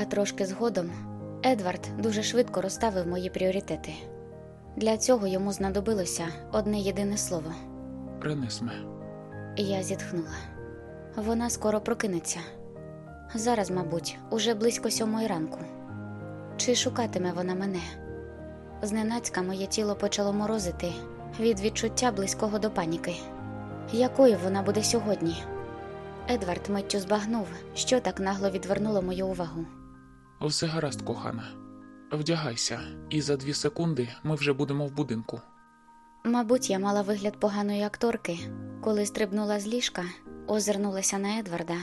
А трошки згодом Едвард дуже швидко розставив мої пріоритети. Для цього йому знадобилося одне єдине слово. Ренесме, Я зітхнула. Вона скоро прокинеться. Зараз, мабуть, уже близько сьомої ранку. Чи шукатиме вона мене? Зненацька моє тіло почало морозити від відчуття близького до паніки. Якою вона буде сьогодні? Едвард миттю збагнув, що так нагло відвернуло мою увагу. Все гаразд, кохана. Вдягайся, і за дві секунди ми вже будемо в будинку. Мабуть, я мала вигляд поганої акторки, коли стрибнула з ліжка, озирнулася на Едварда.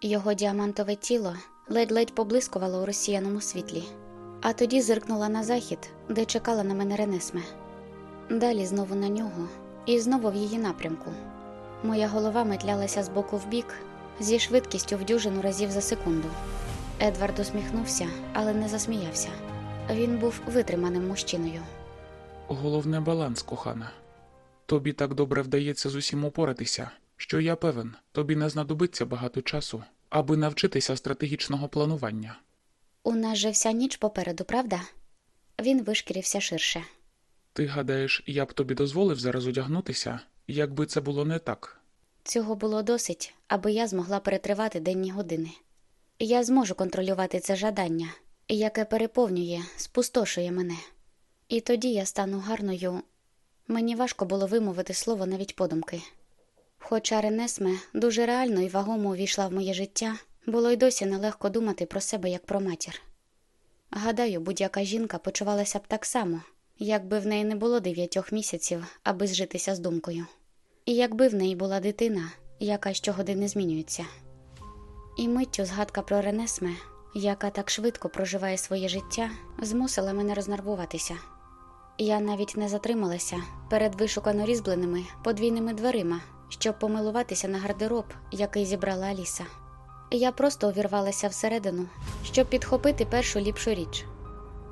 Його діамантове тіло ледь-ледь поблискувало у розсіяному світлі, а тоді зиркнула на захід, де чекала на мене Ренесме. Далі знову на нього, і знову в її напрямку. Моя голова метлялася з боку в бік зі швидкістю в дюжину разів за секунду. Едвард усміхнувся, але не засміявся. Він був витриманим мужчиною. Головне баланс, кохана. Тобі так добре вдається з усім упоратися, що я певен, тобі не знадобиться багато часу, аби навчитися стратегічного планування. У нас же вся ніч попереду, правда? Він вишкірився ширше. Ти гадаєш, я б тобі дозволив зараз одягнутися, якби це було не так. Цього було досить, аби я змогла перетривати денні години. Я зможу контролювати це жадання, яке переповнює, спустошує мене. І тоді я стану гарною. Мені важко було вимовити слово навіть подумки. Хоча Ренесме дуже реально і вагомо увійшла в моє життя, було й досі нелегко думати про себе як про матір. Гадаю, будь-яка жінка почувалася б так само, якби в неї не було дев'ятьох місяців, аби зжитися з думкою, і якби в неї була дитина, яка щогодини змінюється. І миттю згадка про Ренесме, яка так швидко проживає своє життя, змусила мене рознервуватися. Я навіть не затрималася перед вишукано різьбленими подвійними дверима, щоб помилуватися на гардероб, який зібрала Аліса. Я просто увірвалася всередину, щоб підхопити першу ліпшу річ.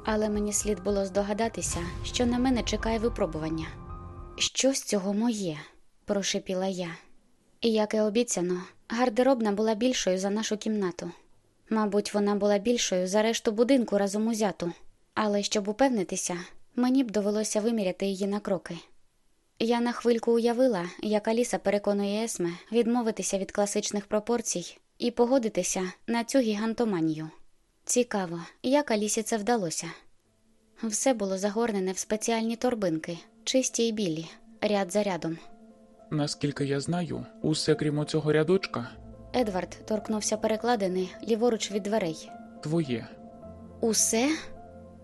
Але мені слід було здогадатися, що на мене чекає випробування. Що з цього моє? прошепіла я. І як і обіцяно, гардеробна була більшою за нашу кімнату. Мабуть, вона була більшою за решту будинку разом узяту, але щоб упевнитися, мені б довелося виміряти її на кроки. Я на хвильку уявила, як Аліса переконує Есме відмовитися від класичних пропорцій і погодитися на цю гігантоманію. Цікаво, як Алісі це вдалося. Все було загорнене в спеціальні торбинки, чисті й білі, ряд за рядом. Наскільки я знаю, усе крім цього рядочка Едвард торкнувся перекладини ліворуч від дверей. твоє. Усе?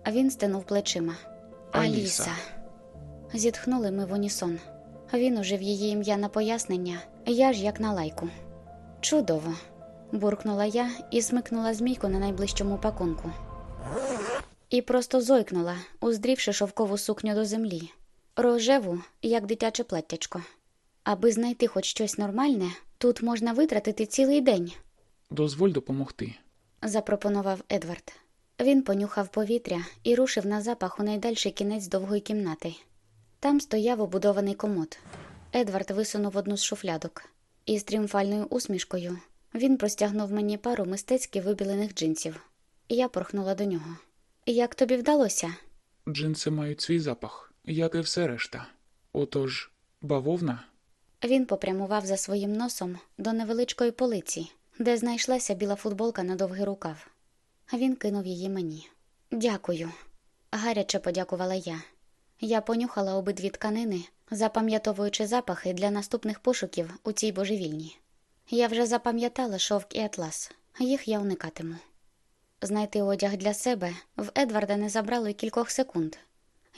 А він стенув плечима. Аліса. Зітхнули ми в унісон. Він ужив її ім'я на пояснення, я ж як на лайку. Чудово. буркнула я і смикнула змійку на найближчому пакунку. І просто зойкнула, уздрівши шовкову сукню до землі, рожеву, як дитяче платтячко. Аби знайти хоч щось нормальне, тут можна витратити цілий день, Дозволь допомогти. запропонував Едвард. Він понюхав повітря і рушив на запах у найдальший кінець довгої кімнати. Там стояв убудований комод. Едвард висунув одну з шуфлядок, і з тріумфальною усмішкою він простягнув мені пару мистецьки вибілених джинсів. Я порхнула до нього. Як тобі вдалося? Джинси мають свій запах, як і все решта. Отож, бавовна, Він попрямував за своїм носом до невеличкої полиці, де знайшлася біла футболка на довгий рукав. Він кинув її мені. Дякую. Гаряче подякувала я. Я понюхала обидві тканини, запам'ятовуючи запахи для наступних пошуків у цій божевільні. Я вже запам'ятала шовк і атлас, їх я уникатиму. Знайти одяг для себе в Едварда не забрало й кількох секунд.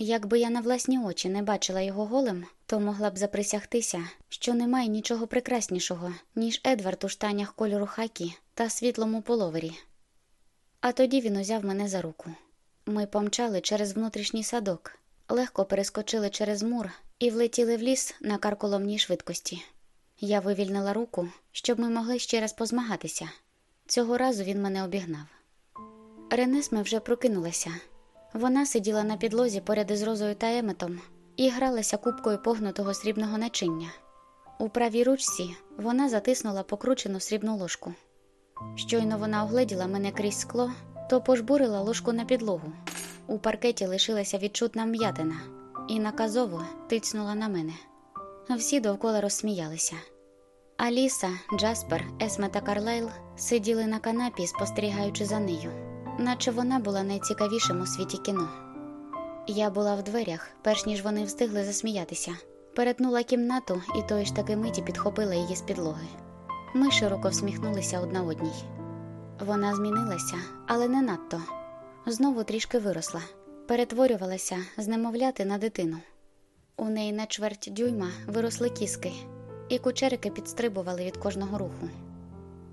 Якби я на власні очі не бачила його голим, то могла б заприсягтися, що немає нічого прекраснішого, ніж Едвард у штанях кольору хакі та світлому половері. А тоді він узяв мене за руку. Ми помчали через внутрішній садок, легко перескочили через мур і влетіли в ліс на карколомній швидкості. Я вивільнила руку, щоб ми могли ще раз позмагатися. Цього разу він мене обігнав. Ренесме вже прокинулася. Вона сиділа на підлозі поряд із Розою та Еметом і гралася кубкою погнутого срібного начиння. У правій ручці вона затиснула покручену срібну ложку. Щойно вона огледіла мене крізь скло, то пожбурила ложку на підлогу. У паркеті лишилася відчутна м'ятина і наказово тицнула на мене. Всі довкола розсміялися. Аліса, Джаспер, Есме та Карлайл сиділи на канапі, спостерігаючи за нею, наче вона була найцікавішим у світі кіно. Я була в дверях, перш ніж вони встигли засміятися. Перетнула кімнату і тої ж таки миті підхопила її з підлоги. Ми широко всміхнулися одна одній. Вона змінилася, але не надто. Знову трішки виросла, перетворювалася з немовляти на дитину. У неї на чверть дюйма виросли кіски, і кучерики підстрибували від кожного руху.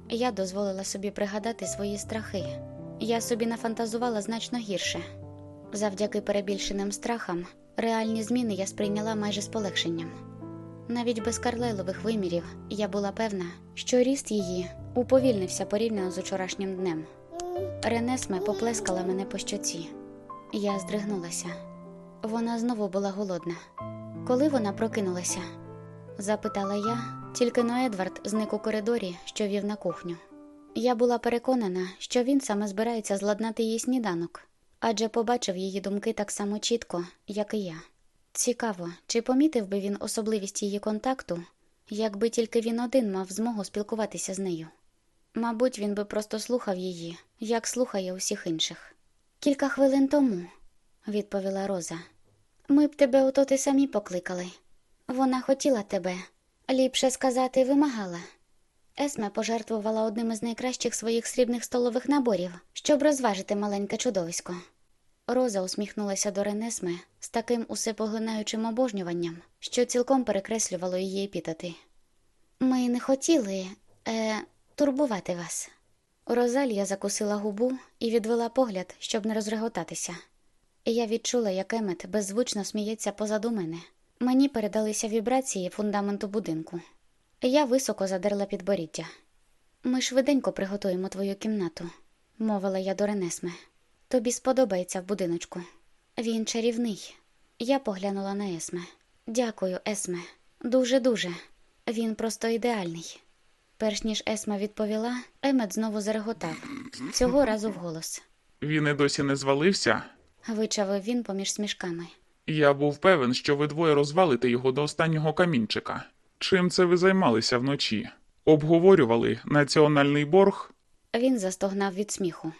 Я дозволила собі пригадати свої страхи. Я собі нафантазувала значно гірше. Завдяки перебільшеним страхам, реальні зміни я сприйняла майже з полегшенням. Навіть без карлайлових вимірів я була певна, що ріст її уповільнився порівняно з учорашнім днем. Ренесме поплескала мене по щоці. Я здригнулася. Вона знову була голодна. Коли вона прокинулася? запитала я, тільки но Едвард зник у коридорі, що вів на кухню. Я була переконана, що він саме збирається зладнати її сніданок, адже побачив її думки так само чітко, як і я. Цікаво, чи помітив би він особливість її контакту, якби тільки він один мав змогу спілкуватися з нею. Мабуть, він би просто слухав її, як слухає усіх інших. Кілька хвилин тому, відповіла Роза. Ми б тебе ото ти самі покликали. Вона хотіла тебе, ліпше сказати, вимагала. Есме пожертвувала одним із найкращих своїх срібних столових наборів, щоб розважити маленьке чудовисько. Роза усміхнулася до Ренесме з таким усепоглинаючим обожнюванням, що цілком перекреслювало її епітети. Ми не хотіли е, турбувати вас. Розалія закусила губу і відвела погляд, щоб не розреготатися. Я відчула, як Емет беззвучно сміється позаду мене. Мені передалися вібрації фундаменту будинку. Я високо задерла підборіддя. Ми швиденько приготуємо твою кімнату, мовила я до Ренесме. Тобі сподобається в будиночку. Він чарівний. Я поглянула на Есме. Дякую, Есме. Дуже дуже. Він просто ідеальний. Перш ніж Есма відповіла, Емет знову зареготав, цього разу вголос. Він і досі не звалився. Вичавив він поміж смішками. Я був певен, що ви двоє розвалите його до останнього камінчика. Чим це ви займалися вночі? Обговорювали національний борг? Він застогнав від сміху.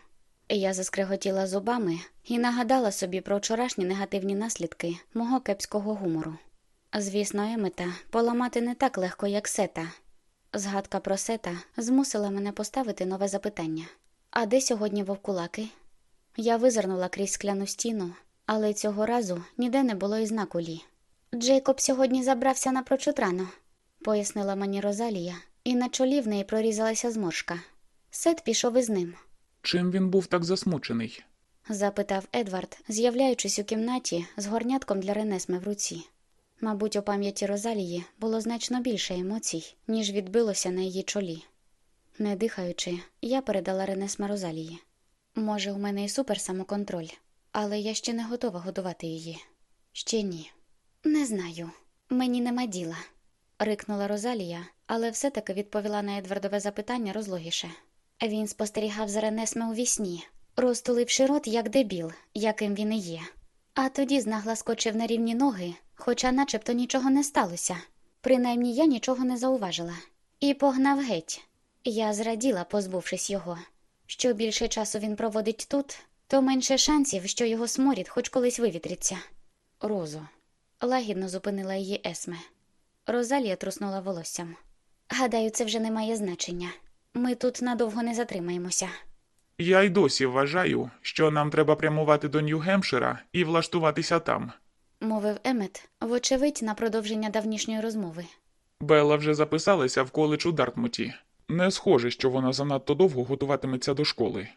Я заскриготіла зубами і нагадала собі про вчорашні негативні наслідки мого кепського гумору. Звісно, Емета поламати не так легко, як сета. Згадка про сета змусила мене поставити нове запитання. А де сьогодні вовкулаки? Я визирнула крізь скляну стіну, але цього разу ніде не було і знаку лі. Джейкоб сьогодні забрався напрочуд рано, пояснила мені Розалія, і на чолі в неї прорізалася зморшка. Сет пішов із ним. Чим він був так засмучений? запитав Едвард, з'являючись у кімнаті з горнятком для Ренесме в руці. Мабуть, у пам'яті Розалії було значно більше емоцій, ніж відбилося на її чолі. Не дихаючи, я передала Ренесме Розалії. Може, у мене і суперсамоконтроль, але я ще не готова годувати її. Ще ні. Не знаю, мені нема діла, рикнула Розалія, але все-таки відповіла на Едвардове запитання розлогіше. Він спостерігав за Ренесме у вісні, розтуливши рот, як дебіл, яким він і є. А тоді знагла скочив на рівні ноги, хоча начебто нічого не сталося. Принаймні я нічого не зауважила. І погнав геть. Я зраділа, позбувшись його. Що більше часу він проводить тут, то менше шансів, що його сморід хоч колись вивітриться. Розо. Лагідно зупинила її Есме. Розалія труснула волоссям. Гадаю, це вже не має значення. Ми тут надовго не затримаємося. Я й досі вважаю, що нам треба прямувати до Нью-Гемпшира і влаштуватися там. мовив Емет, вочевидь, на продовження давнішньої розмови. Белла вже записалася в коледж у Дартмуті. Не схоже, що вона занадто довго готуватиметься до школи.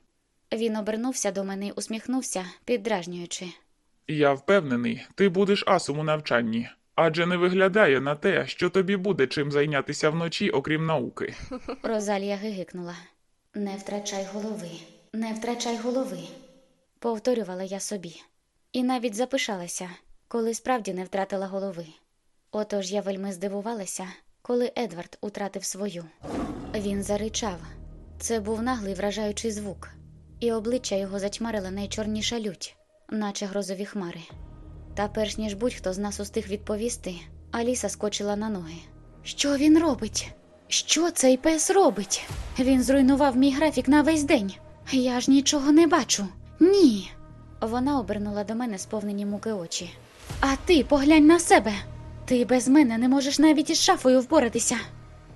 Він обернувся до мене і усміхнувся, піддражнюючи. Я впевнений, ти будеш асом у навчанні, адже не виглядає на те, що тобі буде чим зайнятися вночі, окрім науки. Розалія гигикнула. Не втрачай голови, не втрачай голови, повторювала я собі. І навіть запишалася, коли справді не втратила голови. Отож я вельми здивувалася, коли Едвард утратив свою. Він заричав. Це був наглий вражаючий звук, і обличчя його затьмарила найчорніша лють, наче грозові хмари. Та перш ніж будь-хто з нас устиг відповісти, Аліса скочила на ноги. Що він робить? Що цей пес робить? Він зруйнував мій графік на весь день. Я ж нічого не бачу. Ні. Вона обернула до мене сповнені муки очі. А ти поглянь на себе. Ти без мене не можеш навіть із шафою впоратися.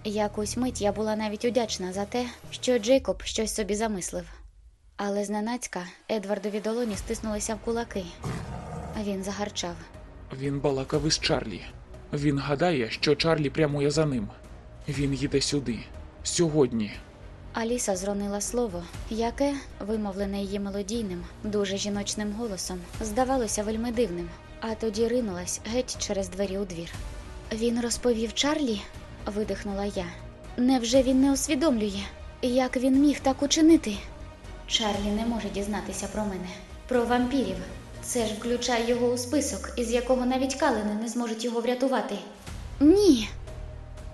Якусь мить я була навіть удячна за те, що Джейкоб щось собі замислив. Але зненацька Едвардові долоні стиснулися в кулаки. Він загарчав. Він балакав із Чарлі. Він гадає, що Чарлі прямує за ним. Він їде сюди. Сьогодні. Аліса зронила слово, яке, вимовлене її мелодійним, дуже жіночним голосом, здавалося вельми дивним, а тоді ринулась геть через двері у двір. Він розповів Чарлі, видихнула я. Невже він не усвідомлює, як він міг так учинити? Чарлі не може дізнатися про мене, про вампірів. Це ж включає його у список, із якого навіть калини не зможуть його врятувати. Ні.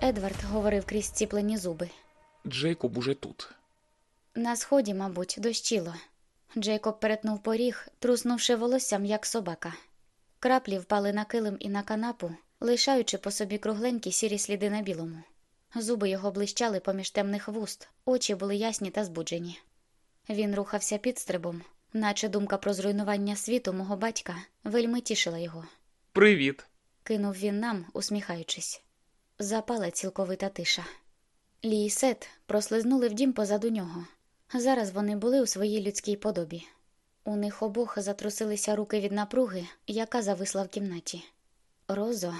Едвард говорив крізь ціплені зуби. Джейкоб уже тут. На сході, мабуть, дощило. Джейкоб перетнув поріг, труснувши волоссям, як собака. Краплі впали на килим і на канапу, лишаючи по собі кругленькі сірі сліди на білому. Зуби його блищали поміж темних вуст, очі були ясні та збуджені. Він рухався підстрибом, наче думка про зруйнування світу мого батька вельми тішила його. Привіт. Кинув він нам, усміхаючись. Запала цілковита тиша. Лі і Сет прослизнули в дім позаду нього. Зараз вони були у своїй людській подобі. У них обох затрусилися руки від напруги, яка зависла в кімнаті. Розо,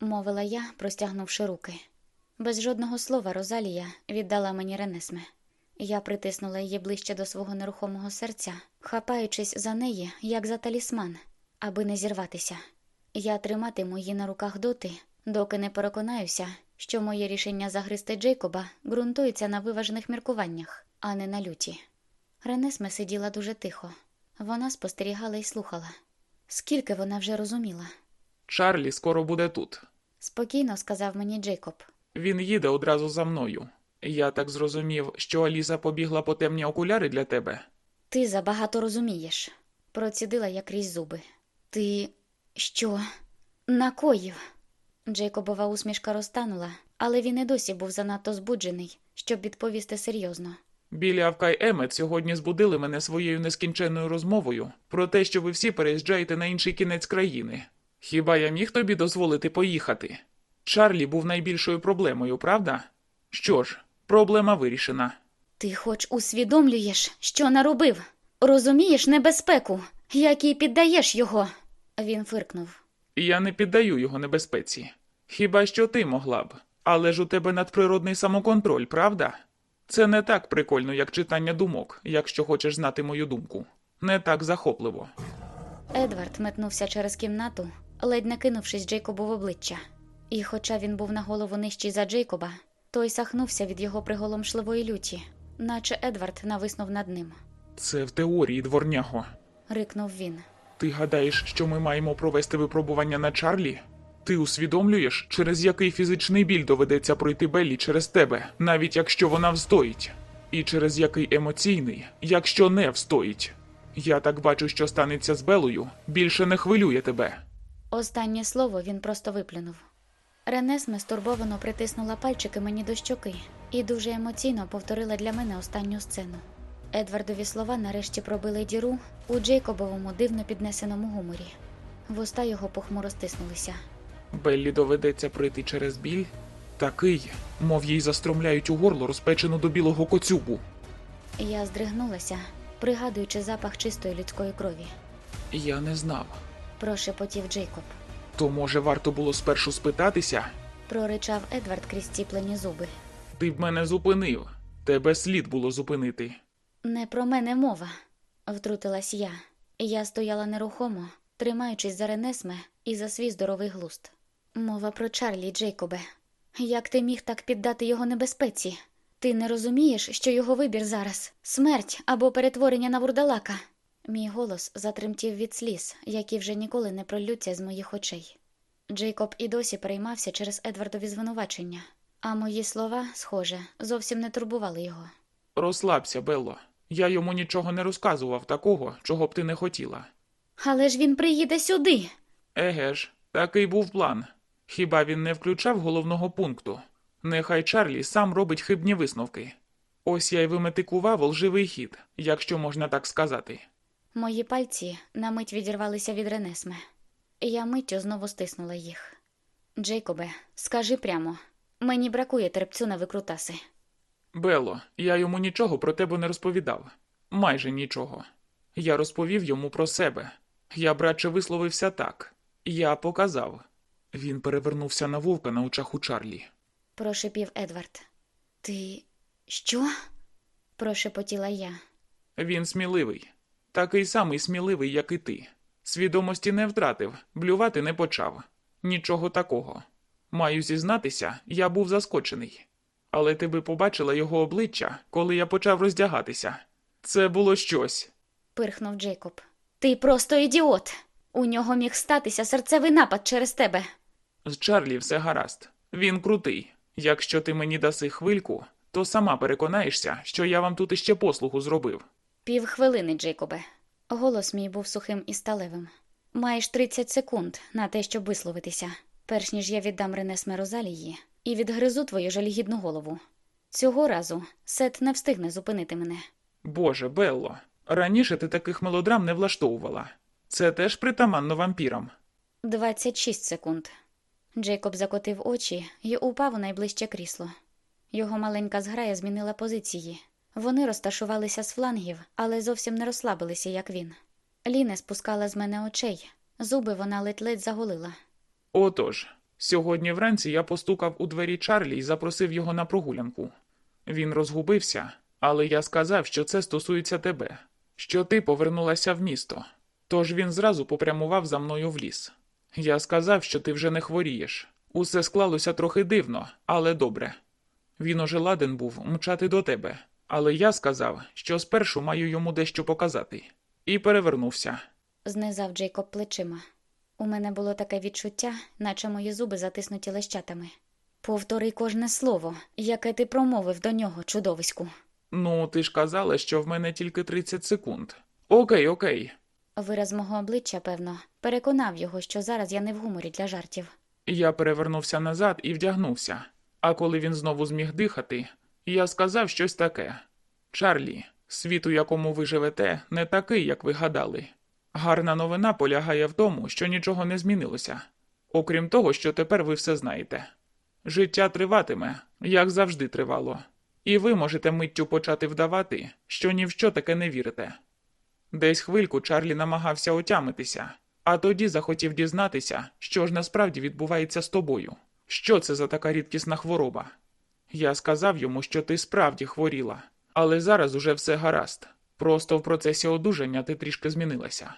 мовила я, простягнувши руки. Без жодного слова Розалія віддала мені Ренесме. Я притиснула її ближче до свого нерухомого серця, хапаючись за неї, як за талісман, аби не зірватися. Я триматиму її на руках доти, доки не переконаюся, що моє рішення загризти Джейкоба ґрунтується на виважених міркуваннях, а не на люті. Ренесме сиділа дуже тихо. Вона спостерігала і слухала. Скільки вона вже розуміла? Чарлі скоро буде тут. Спокійно сказав мені Джейкоб. Він їде одразу за мною. Я так зрозумів, що Аліса побігла по темні окуляри для тебе. Ти забагато розумієш, процідила я крізь зуби. Ти що? Накоїв? Джейкобова усмішка розтанула, але він і досі був занадто збуджений, щоб відповісти серйозно. Білі Авка й Емет сьогодні збудили мене своєю нескінченною розмовою про те, що ви всі переїжджаєте на інший кінець країни. Хіба я міг тобі дозволити поїхати? Чарлі був найбільшою проблемою, правда? Що ж, проблема вирішена. Ти хоч усвідомлюєш, що наробив? Розумієш небезпеку, якій піддаєш його? Він фиркнув. Я не піддаю його небезпеці. Хіба що ти могла б. Але ж у тебе надприродний самоконтроль, правда? Це не так прикольно, як читання думок, якщо хочеш знати мою думку. Не так захопливо. Едвард метнувся через кімнату, ледь не кинувшись Джейкобу в обличчя. І хоча він був на голову нижчий за Джейкоба, той сахнувся від його приголомшливої люті, наче Едвард нависнув над ним. Це в теорії, дворняго. Рикнув він. Ти гадаєш, що ми маємо провести випробування на Чарлі? Ти усвідомлюєш, через який фізичний біль доведеться пройти Беллі через тебе, навіть якщо вона встоїть, і через який емоційний, якщо не встоїть. Я так бачу, що станеться з Белою, більше не хвилює тебе. Останнє слово він просто виплюнув. Ренесме стурбовано притиснула пальчики мені до щоки і дуже емоційно повторила для мене останню сцену. Едвардові слова нарешті пробили діру у Джейкобовому дивно піднесеному гуморі. Вуста його похмуро стиснулися. Беллі доведеться пройти через біль, такий, мов їй застромляють у горло розпечену до білого коцюбу. Я здригнулася, пригадуючи запах чистої людської крові. Я не знав. Прошепотів Джейкоб. То може варто було спершу спитатися? Проричав Едвард крізь ціплені зуби. Ти б мене зупинив. Тебе слід було зупинити. Не про мене мова, втрутилась я. Я стояла нерухомо, тримаючись за Ренесме і за свій здоровий глуст. Мова про Чарлі, Джейкобе. Як ти міг так піддати його небезпеці? Ти не розумієш, що його вибір зараз смерть або перетворення на вурдалака. Мій голос затремтів від сліз, які вже ніколи не пролються з моїх очей. Джейкоб і досі переймався через Едвардові звинувачення, а мої слова, схоже, зовсім не турбували його. Розслабся, Белло. Я йому нічого не розказував такого, чого б ти не хотіла. Але ж він приїде сюди. Еге ж, такий був план. Хіба він не включав головного пункту? Нехай Чарлі сам робить хибні висновки. Ось я й виметикував лживий хід, якщо можна так сказати. Мої пальці на мить відірвалися від Ренесме. Я миттю знову стиснула їх. Джейкобе, скажи прямо, мені бракує терпцю на викрутаси. Белло, я йому нічого про тебе не розповідав. Майже нічого. Я розповів йому про себе. Я, братче, висловився так. Я показав. Він перевернувся на вовка на очах у Чарлі. Прошепів Едвард. Ти що? прошепотіла я. Він сміливий. Такий самий сміливий, як і ти. Свідомості не втратив, блювати не почав. Нічого такого. Маю зізнатися, я був заскочений. Але ти би побачила його обличчя, коли я почав роздягатися. Це було щось. пирхнув Джейкоб. Ти просто ідіот. У нього міг статися серцевий напад через тебе. З Чарлі все гаразд. Він крутий. Якщо ти мені даси хвильку, то сама переконаєшся, що я вам тут іще послугу зробив. Півхвилини, Джейкобе. Голос мій був сухим і сталевим. Маєш 30 секунд на те, щоб висловитися, перш ніж я віддам Ренесме Розалії і відгризу твою жалігідну голову. Цього разу Сет не встигне зупинити мене. Боже, Белло, раніше ти таких мелодрам не влаштовувала. Це теж притаманно вампірам. 26 секунд. Джейкоб закотив очі і упав у найближче крісло. Його маленька зграя змінила позиції. Вони розташувалися з флангів, але зовсім не розслабилися, як він. Ліне спускала з мене очей, зуби вона ледь-ледь заголила. Отож, сьогодні вранці я постукав у двері Чарлі і запросив його на прогулянку. Він розгубився, але я сказав, що це стосується тебе, що ти повернулася в місто. Тож він зразу попрямував за мною в ліс. Я сказав, що ти вже не хворієш. Усе склалося трохи дивно, але добре. Він уже ладен був мчати до тебе, але я сказав, що спершу маю йому дещо показати, і перевернувся. Знизав Джейкоб плечима. У мене було таке відчуття, наче мої зуби затиснуті лещатами. Повтори кожне слово, яке ти промовив до нього, чудовиську. Ну, ти ж казала, що в мене тільки 30 секунд. Окей, окей. Вираз мого обличчя, певно, переконав його, що зараз я не в гуморі для жартів. Я перевернувся назад і вдягнувся. А коли він знову зміг дихати, я сказав щось таке: Чарлі, світ, у якому ви живете, не такий, як ви гадали. Гарна новина полягає в тому, що нічого не змінилося. Окрім того, що тепер ви все знаєте. Життя триватиме, як завжди тривало, і ви можете миттю почати вдавати, що ні в що таке не вірите. Десь хвильку Чарлі намагався отямитися, а тоді захотів дізнатися, що ж насправді відбувається з тобою. Що це за така рідкісна хвороба? Я сказав йому, що ти справді хворіла, але зараз уже все гаразд. Просто в процесі одужання ти трішки змінилася.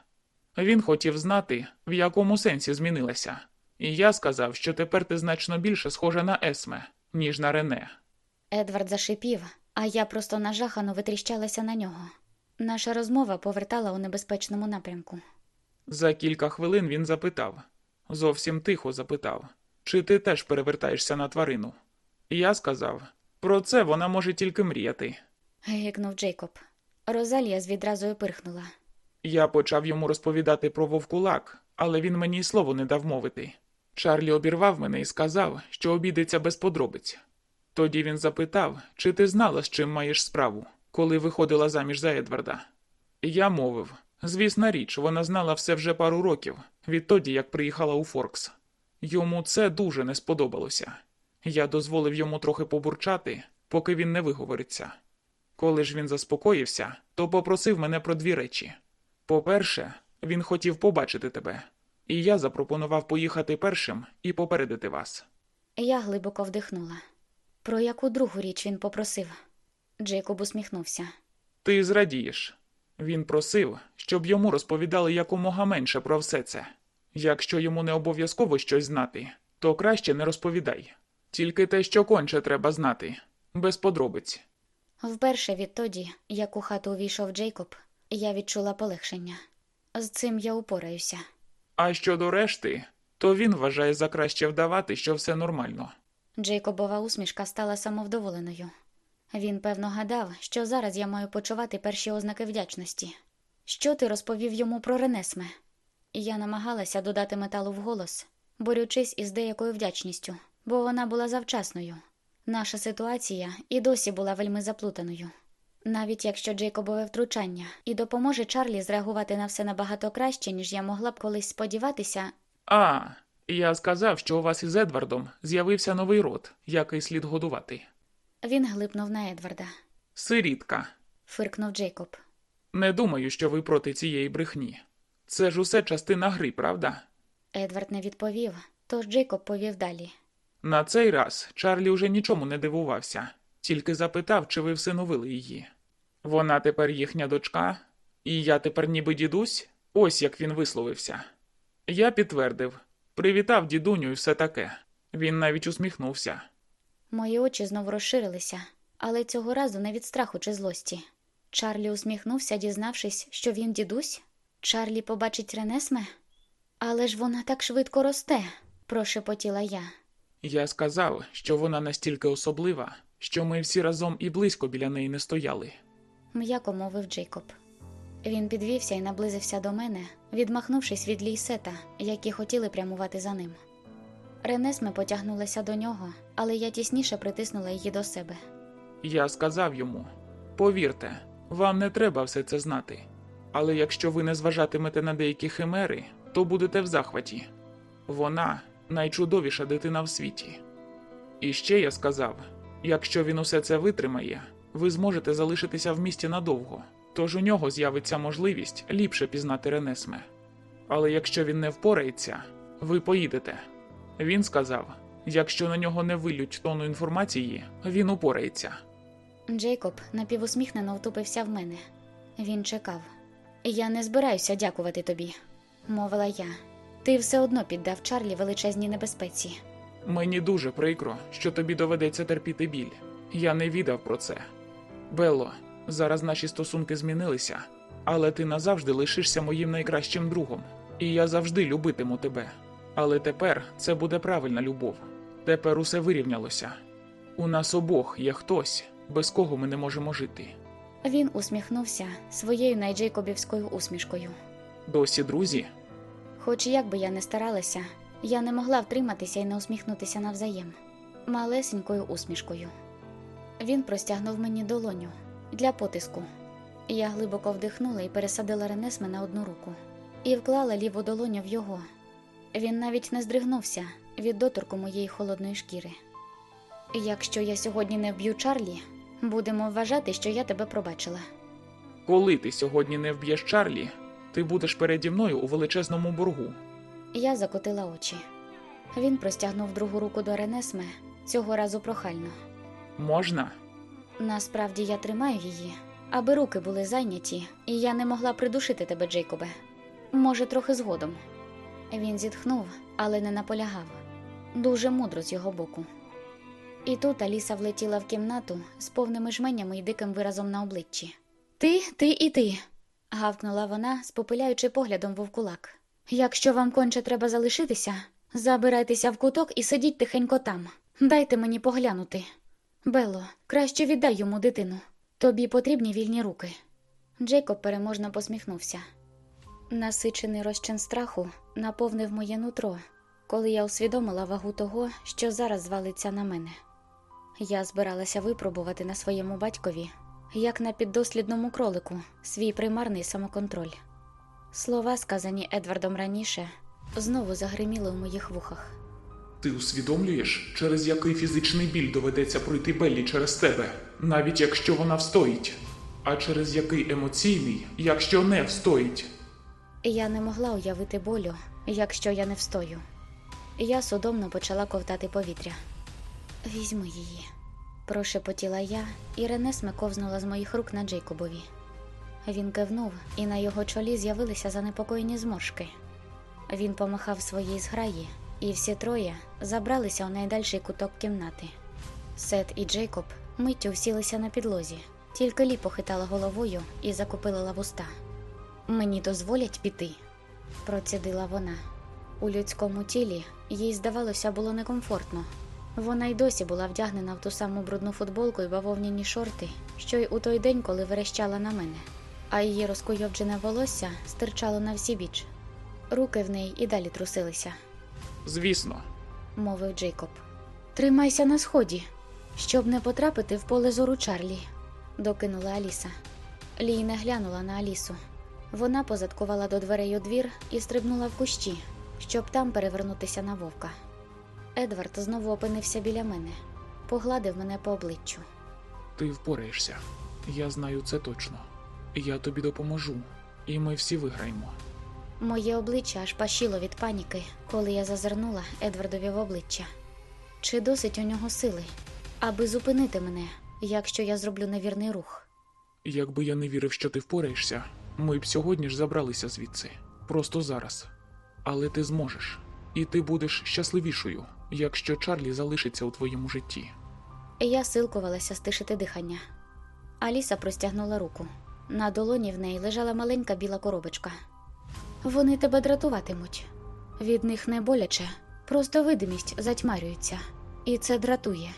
Він хотів знати, в якому сенсі змінилася, і я сказав, що тепер ти значно більше схожа на Есме, ніж на Рене. Едвард зашипів, а я просто нажахано витріщалася на нього. Наша розмова повертала у небезпечному напрямку. За кілька хвилин він запитав зовсім тихо запитав, чи ти теж перевертаєшся на тварину. Я сказав про це вона може тільки мріяти. Гикнув Джейкоб. Розалія з відразою пирхнула. Я почав йому розповідати про вовкулак, але він мені й слово не дав мовити. Чарлі обірвав мене і сказав, що обійдеться без подробиць. Тоді він запитав, чи ти знала, з чим маєш справу, коли виходила заміж за Едварда. Я мовив звісна річ, вона знала все вже пару років, відтоді як приїхала у Форкс. Йому це дуже не сподобалося. Я дозволив йому трохи побурчати, поки він не виговориться. Коли ж він заспокоївся, то попросив мене про дві речі. По-перше, він хотів побачити тебе, і я запропонував поїхати першим і попередити вас. Я глибоко вдихнула. Про яку другу річ він попросив? Джейкоб усміхнувся. Ти зрадієш. Він просив, щоб йому розповідали якомога менше про все це. Якщо йому не обов'язково щось знати, то краще не розповідай. Тільки те, що конче треба знати, без подробиць. Вперше відтоді, як у хату увійшов Джейкоб, я відчула полегшення. З цим я упораюся. А щодо решти, то він вважає за краще вдавати, що все нормально. Джейкобова усмішка стала самовдоволеною. Він, певно, гадав, що зараз я маю почувати перші ознаки вдячності. Що ти розповів йому про Ренесме? Я намагалася додати металу в голос, борючись із деякою вдячністю, бо вона була завчасною. Наша ситуація і досі була вельми заплутаною. Навіть якщо Джейкобове втручання і допоможе Чарлі зреагувати на все набагато краще, ніж я могла б колись сподіватися, А, я сказав, що у вас із Едвардом з'явився новий род, який слід годувати. він глипнув на Едварда. Сирітка. Фиркнув Джейкоб. Не думаю, що ви проти цієї брехні. Це ж усе частина гри, правда? Едвард не відповів, тож Джейкоб повів далі. На цей раз Чарлі уже нічому не дивувався, тільки запитав, чи ви всиновили її. Вона тепер їхня дочка, і я тепер ніби дідусь, ось як він висловився. Я підтвердив, привітав дідуню і все таке. Він навіть усміхнувся. Мої очі знову розширилися, але цього разу не від страху чи злості. Чарлі усміхнувся, дізнавшись, що він дідусь. Чарлі побачить Ренесме? Але ж вона так швидко росте, прошепотіла я. Я сказав, що вона настільки особлива, що ми всі разом і близько біля неї не стояли. м'яко мовив Джейкоб. Він підвівся і наблизився до мене, відмахнувшись від лійсета, які хотіли прямувати за ним. Ренесме потягнулася до нього, але я тісніше притиснула її до себе. Я сказав йому: повірте, вам не треба все це знати. Але якщо ви не зважатимете на деякі химери, то будете в захваті. Вона найчудовіша дитина в світі. І ще я сказав: якщо він усе це витримає, ви зможете залишитися в місті надовго, тож у нього з'явиться можливість ліпше пізнати Ренесме. Але якщо він не впорається, ви поїдете. Він сказав: якщо на нього не вилють тону інформації, він упорається. Джейкоб напівусміхнено втупився в мене. Він чекав. Я не збираюся дякувати тобі, мовила я. Ти все одно піддав Чарлі величезній небезпеці. Мені дуже прикро, що тобі доведеться терпіти біль. Я не відав про це. Белло, зараз наші стосунки змінилися, але ти назавжди лишишся моїм найкращим другом, і я завжди любитиму тебе. Але тепер це буде правильна любов. Тепер усе вирівнялося. У нас обох є хтось, без кого ми не можемо жити. Він усміхнувся своєю найджейкобівською усмішкою. Досі друзі, Хоч як би я не старалася, я не могла втриматися і не усміхнутися навзаєм, малесенькою усмішкою. Він простягнув мені долоню для потиску. Я глибоко вдихнула і пересадила Ренесме на одну руку і вклала ліву долоню в його. Він навіть не здригнувся від доторку моєї холодної шкіри. Якщо я сьогодні не вб'ю Чарлі, будемо вважати, що я тебе пробачила. коли ти сьогодні не вб'єш Чарлі, ти будеш переді мною у величезному боргу. Я закотила очі. Він простягнув другу руку до Ренесме, цього разу прохально. Можна? Насправді я тримаю її, аби руки були зайняті, і я не могла придушити тебе, Джейкобе. Може, трохи згодом. Він зітхнув, але не наполягав. Дуже мудро з його боку. І тут Аліса влетіла в кімнату з повними жменями і диким виразом на обличчі. Ти, ти і ти. Гавкнула вона, спопиляючи поглядом вовкулак. Якщо вам конче треба залишитися, забирайтеся в куток і сидіть тихенько там. Дайте мені поглянути. Белло, краще віддай йому дитину. Тобі потрібні вільні руки. Джейкоб переможно посміхнувся. Насичений розчин страху наповнив моє нутро, коли я усвідомила вагу того, що зараз звалиться на мене. Я збиралася випробувати на своєму батькові, як на піддослідному кролику, свій примарний самоконтроль. Слова, сказані Едвардом раніше, знову загриміли у моїх вухах. Ти усвідомлюєш, через який фізичний біль доведеться пройти Беллі через тебе, навіть якщо вона встоїть, а через який емоційний, якщо не встоїть. Я не могла уявити болю, якщо я не встою. Я судомно почала ковтати повітря. Візьми її, прошепотіла я, і Ренесме ковзнула з моїх рук на Джейкобові. Він кивнув, і на його чолі з'явилися занепокоєні зморшки. Він помахав своїй зграї, і всі троє забралися у найдальший куток кімнати. Сет і Джейкоб миттю всілися на підлозі, тільки Лі похитала головою і закупилила вуста. Мені дозволять піти, процідила вона. У людському тілі їй, здавалося, було некомфортно. Вона й досі була вдягнена в ту саму брудну футболку і бавовняні шорти, що й у той день, коли верещала на мене, а її розкуйовджене волосся стирчало на всі біч. Руки в неї і далі трусилися, Звісно, мовив Джейкоб. Тримайся на сході, щоб не потрапити в поле зору Чарлі, докинула Аліса. Лій не глянула на Алісу. Вона позадкувала до дверей у двір і стрибнула в кущі, щоб там перевернутися на вовка. Едвард знову опинився біля мене, погладив мене по обличчю. ти впораєшся. Я знаю це точно. Я тобі допоможу, і ми всі виграємо. Моє обличчя аж пашіло від паніки, коли я зазирнула Едвардові в обличчя. Чи досить у нього сили, аби зупинити мене, якщо я зроблю невірний рух? Якби я не вірив, що ти впораєшся, ми б сьогодні ж забралися звідси. Просто зараз. Але ти зможеш. І ти будеш щасливішою, якщо Чарлі залишиться у твоєму житті. Я силкувалася стишити дихання. Аліса простягнула руку. На долоні в неї лежала маленька біла коробочка. Вони тебе дратуватимуть. Від них не боляче, просто видимість затьмарюється. І це дратує.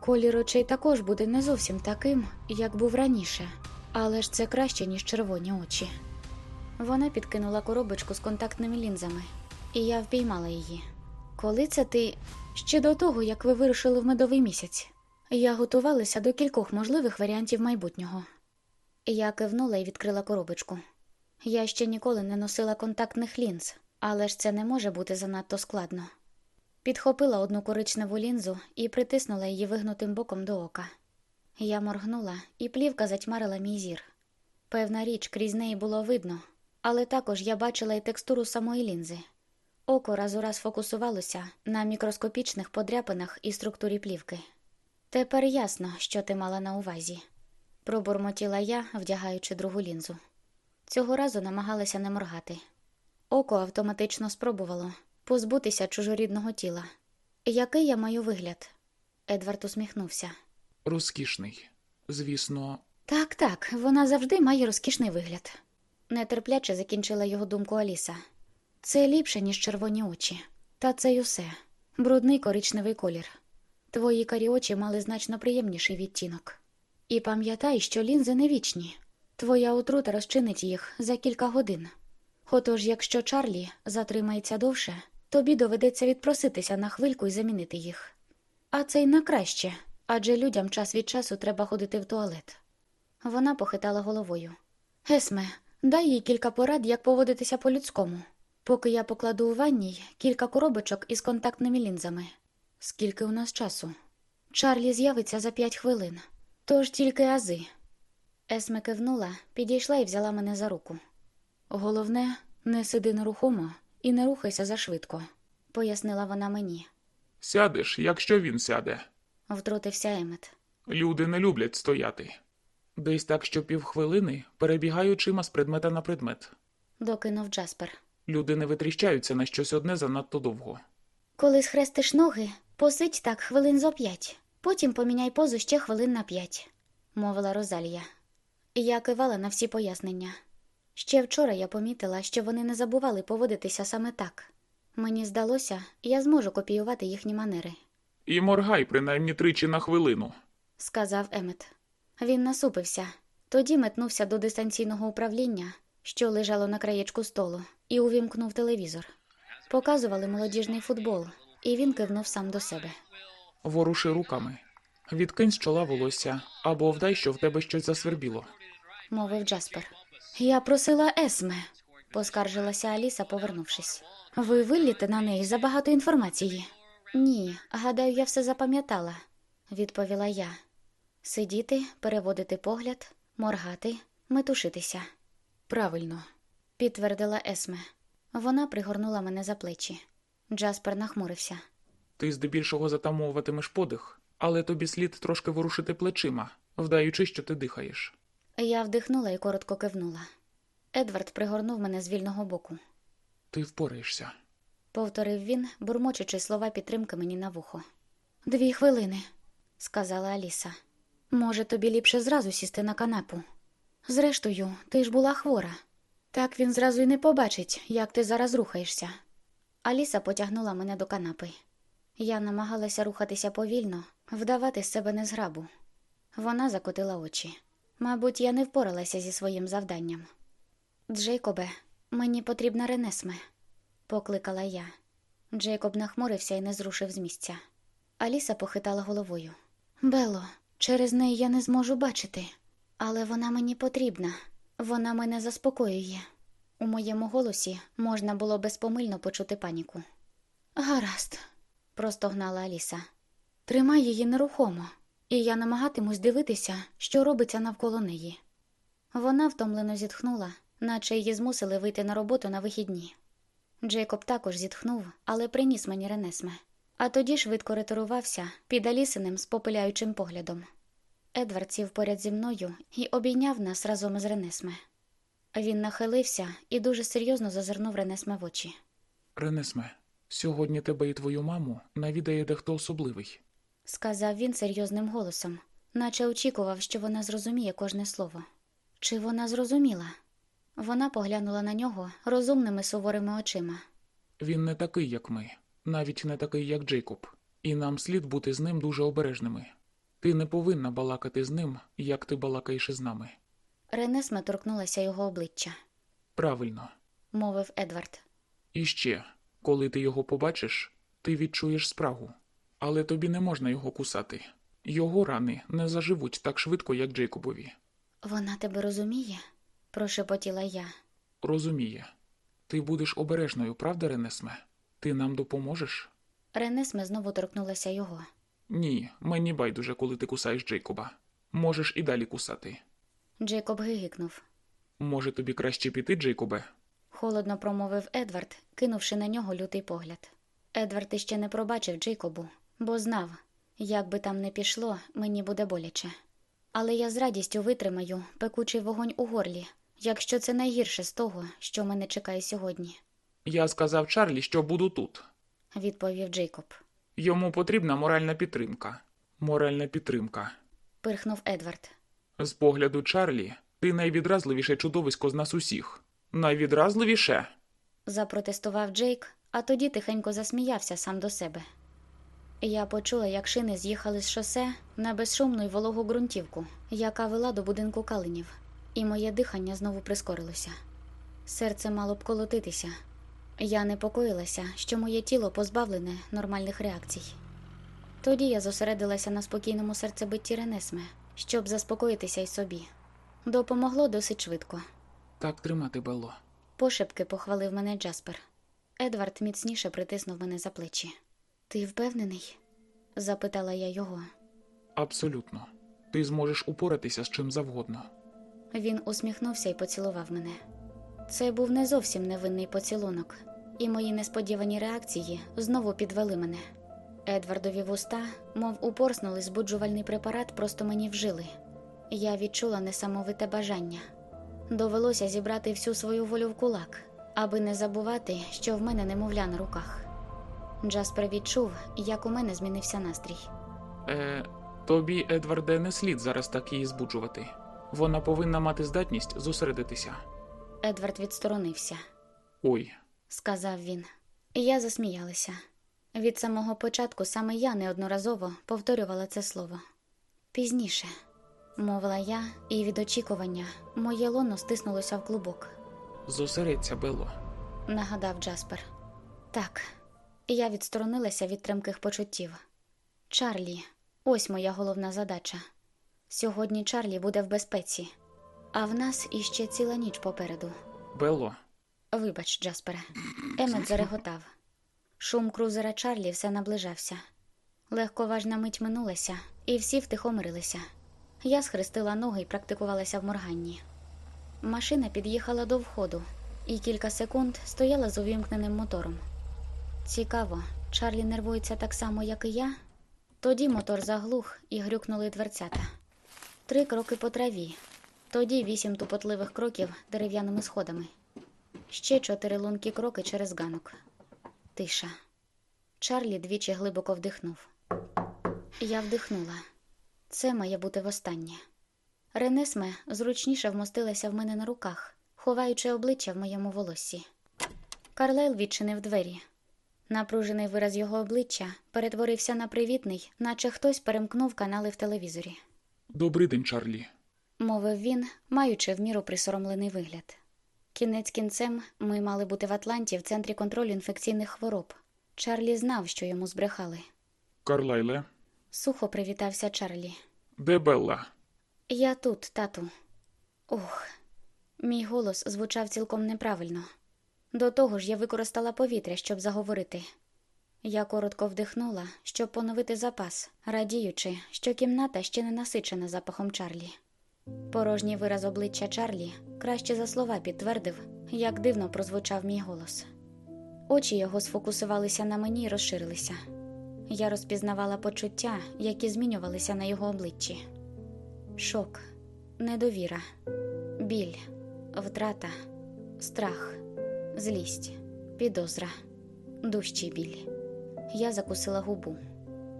Колір очей також буде не зовсім таким, як був раніше, але ж це краще, ніж червоні очі. Вона підкинула коробочку з контактними лінзами, і я впіймала її. Коли це ти ще до того, як ви вирушили в медовий місяць? Я готувалася до кількох можливих варіантів майбутнього. Я кивнула і відкрила коробочку. Я ще ніколи не носила контактних лінз, але ж це не може бути занадто складно. Підхопила одну коричневу лінзу і притиснула її вигнутим боком до ока. Я моргнула, і плівка затьмарила мій зір. Певна річ, крізь неї було видно, але також я бачила й текстуру самої лінзи. Око раз у раз фокусувалося на мікроскопічних подряпинах і структурі плівки. Тепер ясно, що ти мала на увазі, пробурмотіла я, вдягаючи другу лінзу. Цього разу намагалася не моргати. Око автоматично спробувало позбутися чужорідного тіла. Який я маю вигляд? Едвард усміхнувся. Розкішний. Звісно, Так, так, вона завжди має розкішний вигляд. Нетерпляче закінчила його думку Аліса. Це ліпше, ніж червоні очі. Та це й усе. Брудний коричневий колір. Твої карі очі мали значно приємніший відтінок. І пам'ятай, що лінзи не вічні. Твоя отрута розчинить їх за кілька годин. Отож, якщо Чарлі затримається довше, тобі доведеться відпроситися на хвильку і замінити їх. А це й на краще, адже людям час від часу треба ходити в туалет. Вона похитала головою. Есме, дай їй кілька порад, як поводитися по-людському. Поки я покладу у ванній кілька коробочок із контактними лінзами. Скільки у нас часу? Чарлі з'явиться за п'ять хвилин. Тож тільки ази. Есме кивнула, підійшла і взяла мене за руку. Головне, не сиди нерухомо і не рухайся зашвидко, пояснила вона мені. сядеш, якщо він сяде. Втрутився Емет. Люди не люблять стояти. Десь так, що півхвилини перебігаю очима з предмета на предмет. Докинув Джаспер. Люди не витріщаються на щось одне занадто довго. Коли схрестиш ноги, посидь так хвилин зо п'ять, потім поміняй позу ще хвилин на п'ять, мовила Розалія. Я кивала на всі пояснення. Ще вчора я помітила, що вони не забували поводитися саме так. Мені здалося, я зможу копіювати їхні манери, І моргай принаймні тричі на хвилину. сказав Емет. Він насупився, тоді метнувся до дистанційного управління, що лежало на краєчку столу, і увімкнув телевізор. Показували молодіжний футбол, і він кивнув сам до себе. Воруши руками. Відкинь з чола волосся або вдай, що в тебе щось засвербіло. мовив Джаспер. Я просила Есме, поскаржилася Аліса, повернувшись. Ви вилліте на неї забагато інформації. Ні, гадаю, я все запам'ятала, відповіла я. Сидіти, переводити погляд, моргати, метушитися. Правильно, підтвердила Есме. Вона пригорнула мене за плечі. Джаспер нахмурився. Ти здебільшого затамовуватимеш подих, але тобі слід трошки ворушити плечима, вдаючи, що ти дихаєш. Я вдихнула і коротко кивнула. Едвард пригорнув мене з вільного боку. Ти впораєшся. Повторив він, бурмочучи слова підтримки мені на вухо. Дві хвилини, сказала Аліса. Може, тобі ліпше зразу сісти на канапу. Зрештою, ти ж була хвора. Так він зразу й не побачить, як ти зараз рухаєшся. Аліса потягнула мене до канапи. Я намагалася рухатися повільно, вдавати з себе незграбу. Вона закотила очі. Мабуть, я не впоралася зі своїм завданням. Джейкобе, мені потрібна Ренесме, покликала я. Джейкоб нахмурився і не зрушив з місця. Аліса похитала головою. Бело, через неї я не зможу бачити, але вона мені потрібна, вона мене заспокоює. У моєму голосі можна було безпомильно почути паніку. Гаразд, простогнала Аліса. Тримай її нерухомо, і я намагатимусь дивитися, що робиться навколо неї. Вона втомлено зітхнула, наче її змусили вийти на роботу на вихідні. Джейкоб також зітхнув, але приніс мені Ренесме, а тоді швидко ретирувався під Алісиним спопиляючим поглядом. Едвард сів поряд зі мною і обійняв нас разом із Ренесме. Він нахилився і дуже серйозно зазирнув Ренесме в очі. Ренесме, сьогодні тебе і твою маму навідає дехто особливий. сказав він серйозним голосом, наче очікував, що вона зрозуміє кожне слово. Чи вона зрозуміла? Вона поглянула на нього розумними суворими очима. Він не такий, як ми, навіть не такий, як Джейкоб, і нам слід бути з ним дуже обережними. Ти не повинна балакати з ним, як ти балакаєш із нами. Ренесме торкнулася його обличчя, Правильно. мовив Едвард. І ще, коли ти його побачиш, ти відчуєш спрагу. Але тобі не можна його кусати. Його рани не заживуть так швидко, як Джейкобові. Вона тебе розуміє? прошепотіла я. Розуміє. Ти будеш обережною, правда, Ренесме? Ти нам допоможеш? Ренесме знову торкнулася його. Ні, мені байдуже, коли ти кусаєш Джейкоба. Можеш і далі кусати. Джейкоб гигикнув. Може, тобі краще піти, Джейкобе? Холодно промовив Едвард, кинувши на нього лютий погляд. Едвард іще не пробачив Джейкобу, бо знав, як би там не пішло, мені буде боляче. Але я з радістю витримаю пекучий вогонь у горлі, якщо це найгірше з того, що мене чекає сьогодні, Я сказав Чарлі, що буду тут. відповів Джейкоб. Йому потрібна моральна підтримка. Моральна підтримка. Пирхнув Едвард. З погляду Чарлі, ти найвідразливіше чудовисько з нас усіх. Найвідразливіше? запротестував Джейк, а тоді тихенько засміявся сам до себе. Я почула, як шини з'їхали з шосе на безшумну й вологу ґрунтівку, яка вела до будинку калинів, і моє дихання знову прискорилося. Серце мало б колотитися. Я непокоїлася, що моє тіло позбавлене нормальних реакцій. Тоді я зосередилася на спокійному серцебитті Ренесме, щоб заспокоїтися й собі. Допомогло досить швидко. Так тримати, Белло. Пошепки похвалив мене Джаспер. Едвард міцніше притиснув мене за плечі. Ти впевнений? запитала я його. Абсолютно. Ти зможеш упоратися з чим завгодно. Він усміхнувся і поцілував мене. Це був не зовсім невинний поцілунок, і мої несподівані реакції знову підвели мене. Едвардові вуста, мов упорснули збуджувальний препарат просто мені вжили. Я відчула несамовите бажання. Довелося зібрати всю свою волю в кулак, аби не забувати, що в мене немовля на руках. Джаспер відчув, як у мене змінився настрій. Е, тобі, Едварде, не слід зараз так її збуджувати. Вона повинна мати здатність зосередитися. Едвард відсторонився. Ой, сказав він. Я засміялася. Від самого початку саме я неодноразово повторювала це слово. Пізніше, мовила я, і від очікування моє лоно стиснулося в клубок, зосередься, Белло. нагадав Джаспер. Так, я відсторонилася від тремких почуттів. Чарлі, ось моя головна задача. Сьогодні Чарлі буде в безпеці, а в нас іще ціла ніч попереду. Белло, Вибач, Джаспере. Емет зареготав. Шум крузера Чарлі все наближався. Легковажна мить минулася, і всі втихомирилися. Я схрестила ноги і практикувалася в морганні. Машина під'їхала до входу і кілька секунд стояла з увімкненим мотором. Цікаво, Чарлі нервується так само, як і я. Тоді мотор заглух і грюкнули дверцята. Три кроки по траві, тоді вісім тупотливих кроків дерев'яними сходами. Ще чотири лункі кроки через ганок. Тиша. Чарлі двічі глибоко вдихнув. Я вдихнула. Це має бути востаннє. Ренесме зручніше вмостилася в мене на руках, ховаючи обличчя в моєму волоссі. Карлайл відчинив двері. Напружений вираз його обличчя перетворився на привітний, наче хтось перемкнув канали в телевізорі, Добрий день, Чарлі. Мовив він, маючи в міру присоромлений вигляд. Кінець кінцем ми мали бути в Атланті в центрі контролю інфекційних хвороб. Чарлі знав, що йому збрехали. Карлайле, Сухо привітався Чарлі. де Белла? Я тут, тату. Ох, мій голос звучав цілком неправильно. До того ж, я використала повітря, щоб заговорити. Я коротко вдихнула, щоб поновити запас, радіючи, що кімната ще не насичена запахом Чарлі. Порожній вираз обличчя Чарлі краще за слова підтвердив, як дивно прозвучав мій голос. Очі його сфокусувалися на мені і розширилися. Я розпізнавала почуття, які змінювалися на його обличчі. Шок, недовіра, біль, втрата, страх, злість, підозра, дужчий біль. Я закусила губу.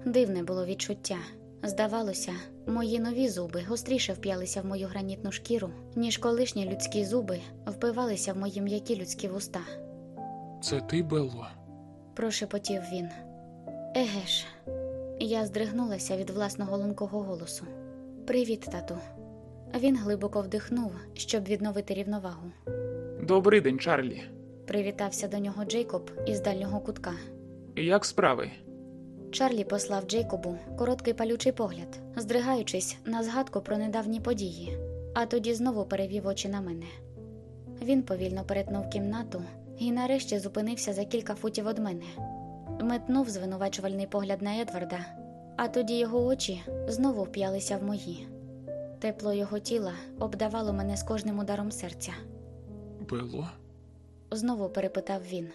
Дивне було відчуття. Здавалося, мої нові зуби гостріше вп'ялися в мою гранітну шкіру, ніж колишні людські зуби впивалися в мої м'які людські вуста. Це ти, Белло? Прошепотів він. Еге ж, я здригнулася від власного лункого голосу. Привіт, тату. Він глибоко вдихнув, щоб відновити рівновагу. Добрий день, Чарлі. Привітався до нього Джейкоб із дальнього кутка. Як справи? Чарлі послав Джейкобу короткий палючий погляд, здригаючись на згадку про недавні події, а тоді знову перевів очі на мене. Він повільно перетнув кімнату і нарешті зупинився за кілька футів від мене. Метнув звинувачувальний погляд на Едварда, а тоді його очі знову вп'ялися в мої. Тепло його тіла обдавало мене з кожним ударом серця. Белло? Знову перепитав він.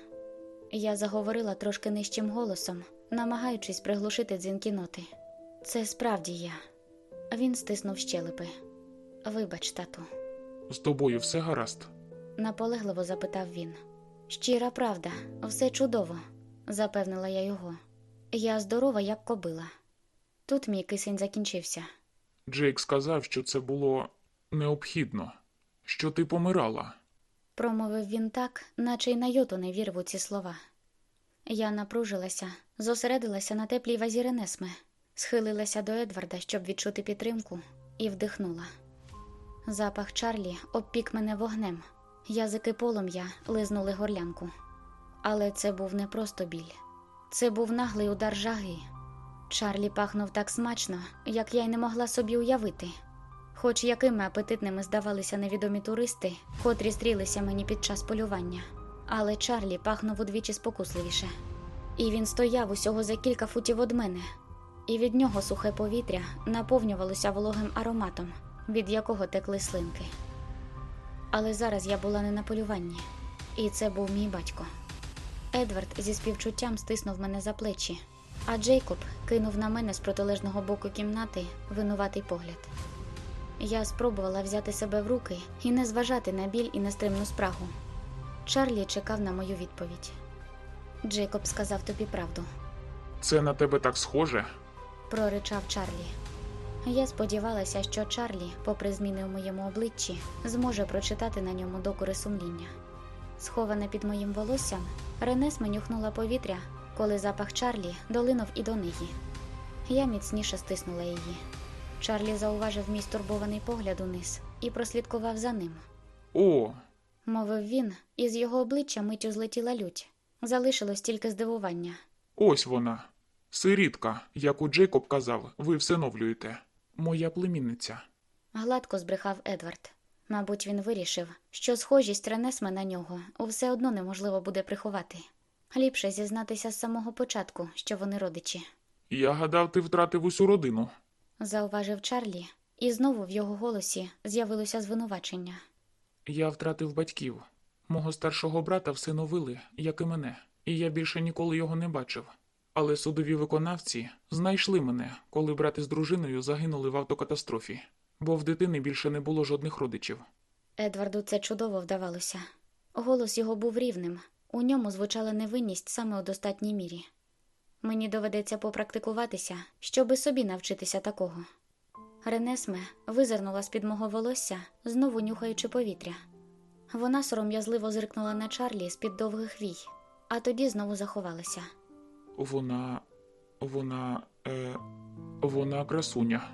Я заговорила трошки нижчим голосом, намагаючись приглушити дзвінки ноти. Це справді я. Він стиснув щелепи. Вибач, тату, З тобою все гаразд. наполегливо запитав він. Щира правда, все чудово, запевнила я його. Я здорова, як кобила. Тут мій кисень закінчився. Джейк сказав, що це було необхідно, що ти помирала. Промовив він так, наче й на йоту не вірив у ці слова. Я напружилася, зосередилася на теплій вазі Ренесме, схилилася до Едварда, щоб відчути підтримку, і вдихнула. Запах Чарлі обпік мене вогнем, язики полум'я лизнули горлянку. Але це був не просто біль, це був наглий удар жаги. Чарлі пахнув так смачно, як я й не могла собі уявити. Хоч якими апетитними здавалися невідомі туристи, котрі стрілися мені під час полювання. Але Чарлі пахнув удвічі спокусливіше. І він стояв усього за кілька футів від мене, і від нього сухе повітря наповнювалося вологим ароматом, від якого текли слинки. Але зараз я була не на полюванні, і це був мій батько. Едвард зі співчуттям стиснув мене за плечі, а Джейкоб кинув на мене з протилежного боку кімнати винуватий погляд. Я спробувала взяти себе в руки і не зважати на біль і нестримну спрагу. Чарлі чекав на мою відповідь. Джейкоб сказав тобі правду, Це на тебе так схоже. проричав Чарлі. Я сподівалася, що Чарлі, попри зміни в моєму обличчі, зможе прочитати на ньому докори сумління. Схована під моїм волоссям, Ренес менюхнула повітря, коли запах Чарлі долинув і до неї. Я міцніше стиснула її. Чарлі зауважив мій стурбований погляд униз і прослідкував за ним. О, Мовив він, і з його обличчя миттю злетіла лють. Залишилось тільки здивування. ось вона. Сирітка, як у Джейкоб казав, ви всиновлюєте. Моя племінниця. Гладко збрехав Едвард. Мабуть, він вирішив, що схожість Ренесме на нього все одно неможливо буде приховати. Ліпше зізнатися з самого початку, що вони родичі, Я гадав, ти втратив усю родину. зауважив Чарлі, і знову в його голосі з'явилося звинувачення. Я втратив батьків. Мого старшого брата всиновили, як і мене, і я більше ніколи його не бачив. Але судові виконавці знайшли мене, коли брат із дружиною загинули в автокатастрофі, бо в дитини більше не було жодних родичів. Едварду це чудово вдавалося. Голос його був рівним, у ньому звучала невинність саме у достатній мірі. Мені доведеться попрактикуватися, щоби собі навчитися такого. Ренесме визирнула з-під мого волосся, знову нюхаючи повітря. Вона сором'язливо зиркнула на Чарлі з-під довгих вій, а тоді знову заховалася. Вона. вона. е. вона красуня.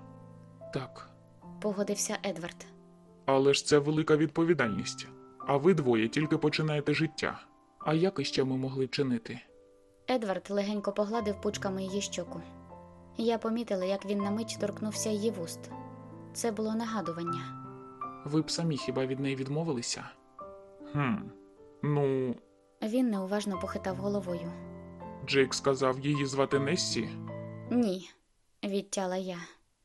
Так. Погодився Едвард. Але ж це велика відповідальність. А ви двоє тільки починаєте життя. А як іще ми могли вчинити? Едвард легенько погладив пучками її щоку. Я помітила, як він на мить торкнувся її вуст. Це було нагадування. Ви б самі хіба від неї відмовилися? Хм. Ну, Він неуважно похитав головою. Джейк сказав її звати Нессі. Ні, відтяла я.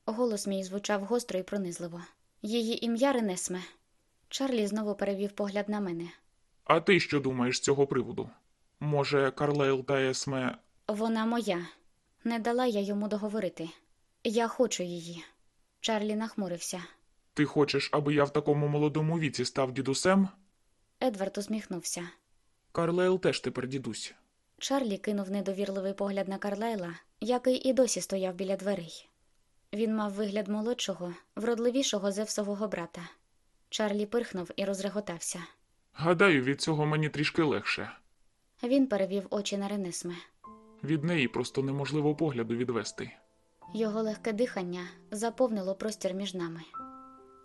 Голос мій звучав гостро і пронизливо. Її ім'я Ренесме. Чарлі знову перевів погляд на мене. А ти що думаєш з цього приводу? Може, Карлейл та Есме. Вона моя. Не дала я йому договорити. Я хочу її. Чарлі нахмурився. Ти хочеш, аби я в такому молодому віці став дідусем? Едвард усміхнувся. Карлейл теж тепер дідусь. Чарлі кинув недовірливий погляд на Карлайла, який і досі стояв біля дверей. Він мав вигляд молодшого, вродливішого Зевсового брата. Чарлі пирхнув і розреготався. Гадаю, від цього мені трішки легше. Він перевів очі на Ренесме. Від неї просто неможливо погляду відвести. Його легке дихання заповнило простір між нами.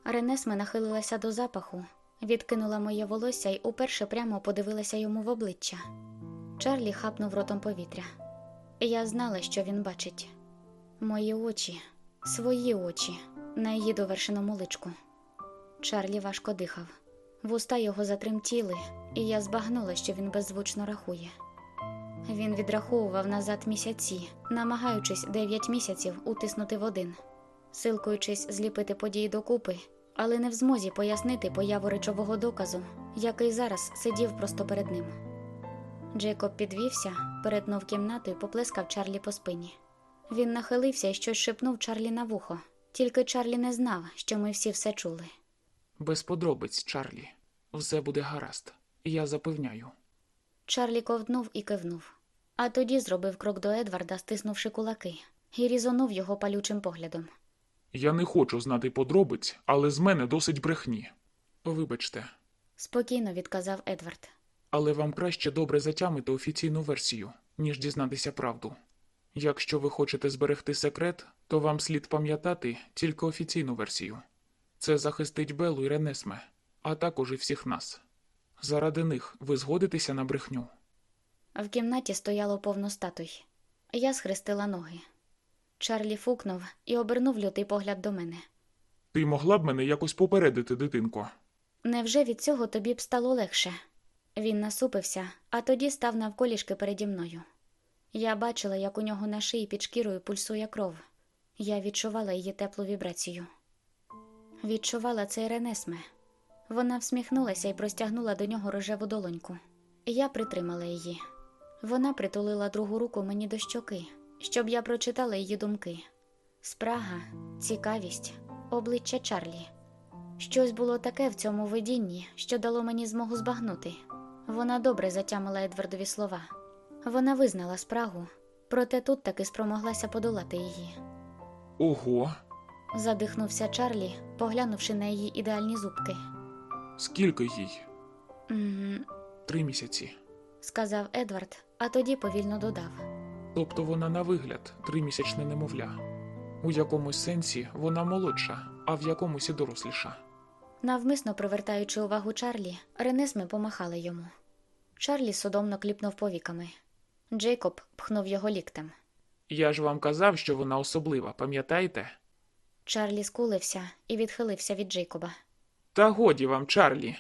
Ренесме нахилилася до запаху, відкинула моє волосся і уперше прямо подивилася йому в обличчя. Чарлі хапнув ротом повітря. Я знала, що він бачить. Мої очі, свої очі, на її довершеному личку. Чарлі важко дихав. Вуста його затремтіли, і я збагнула, що він беззвучно рахує. Він відраховував назад місяці, намагаючись дев'ять місяців утиснути в один, силкуючись зліпити події докупи, але не в змозі пояснити появу речового доказу, який зараз сидів просто перед ним. Джейкоб підвівся, перетнув кімнату і поплескав Чарлі по спині. Він нахилився і щось шепнув Чарлі на вухо, тільки Чарлі не знав, що ми всі все чули. Без подробиць, Чарлі. Все буде гаразд. Я запевняю. Чарлі ковтнув і кивнув, а тоді зробив крок до Едварда, стиснувши кулаки, і різонув його палючим поглядом. Я не хочу знати подробиць, але з мене досить брехні. Вибачте, Спокійно відказав Едвард. але вам краще добре затямити офіційну версію, ніж дізнатися правду. Якщо ви хочете зберегти секрет, то вам слід пам'ятати тільки офіційну версію. Це захистить Белу і Ренесме, а також і всіх нас. Заради них ви згодитеся на брехню. В кімнаті стояло повно статуй. Я схрестила ноги. Чарлі фукнув і обернув лютий погляд до мене. Ти могла б мене якось попередити, дитинко? Невже від цього тобі б стало легше? Він насупився, а тоді став навколішки переді мною. Я бачила, як у нього на шиї під шкірою пульсує кров. Я відчувала її теплу вібрацію. Відчувала цей ренесме. Вона всміхнулася і простягнула до нього рожеву долоньку. Я притримала її. Вона притулила другу руку мені до щоки, щоб я прочитала її думки. Спрага, цікавість, обличчя Чарлі. Щось було таке в цьому видінні, що дало мені змогу збагнути. Вона добре затямила Едвардові слова. Вона визнала спрагу, проте тут таки спромоглася подолати її. Ого, Задихнувся Чарлі, поглянувши на її ідеальні зубки. Скільки їй? «М, Три місяці. сказав Едвард, а тоді повільно додав. Тобто вона на вигляд тримісячне немовля. У якомусь сенсі вона молодша, а в якомусь і доросліша. Навмисно привертаючи увагу Чарлі, Ренесме помахала йому. Чарлі судомно кліпнув повіками. Джейкоб пхнув його ліктем. Я ж вам казав, що вона особлива, пам'ятаєте? Чарлі скулився і відхилився від Джейкоба. Та годі вам, Чарлі.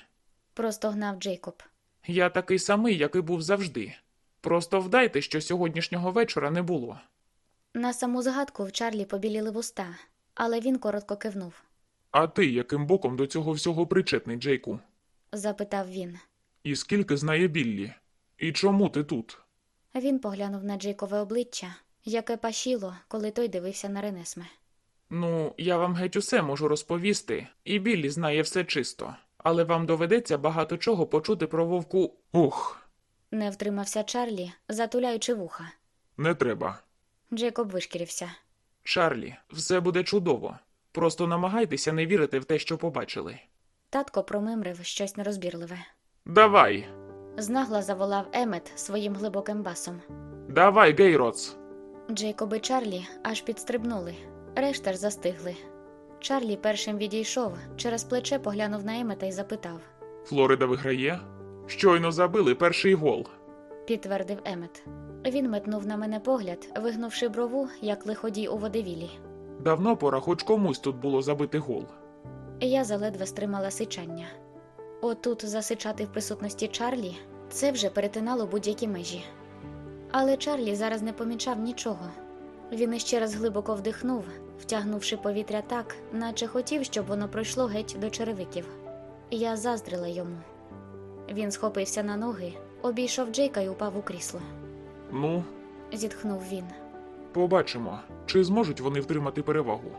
Просто гнав Джейкоб. Я такий самий, як і був завжди. Просто вдайте, що сьогоднішнього вечора не було. На саму згадку в Чарлі побіліли вуста, але він коротко кивнув. А ти яким боком до цього всього причетний, Джейку? Запитав він. І скільки знає Біллі? І чому ти тут? Він поглянув на Джейкове обличчя, яке пашіло, коли той дивився на Ренесме. Ну, я вам геть усе можу розповісти, і Біллі знає все чисто. Але вам доведеться багато чого почути про вовку. Ух, Не втримався Чарлі, затуляючи вуха. не треба. Джейкоб вишкірився. Чарлі, все буде чудово. Просто намагайтеся не вірити в те, що побачили. Татко промимрив щось нерозбірливе. Давай, Знагла заволав Емет своїм глибоким басом. давай, Гейроц. Джейкоб і Чарлі аж підстрибнули, решта ж застигли. Чарлі першим відійшов, через плече поглянув на Емета і запитав, Флорида виграє? Щойно забили перший гол. підтвердив Емет. Він метнув на мене погляд, вигнувши брову, як лиходій у водевілі. Давно пора хоч комусь тут було забити гол. Я заледве стримала сичання. Отут засичати в присутності Чарлі це вже перетинало будь-які межі. Але Чарлі зараз не помічав нічого. Він іще раз глибоко вдихнув, втягнувши повітря так, наче хотів, щоб воно пройшло геть до черевиків. Я заздрила йому. Він схопився на ноги, обійшов Джейка і упав у крісло. Ну, Зітхнув він. побачимо, чи зможуть вони втримати перевагу.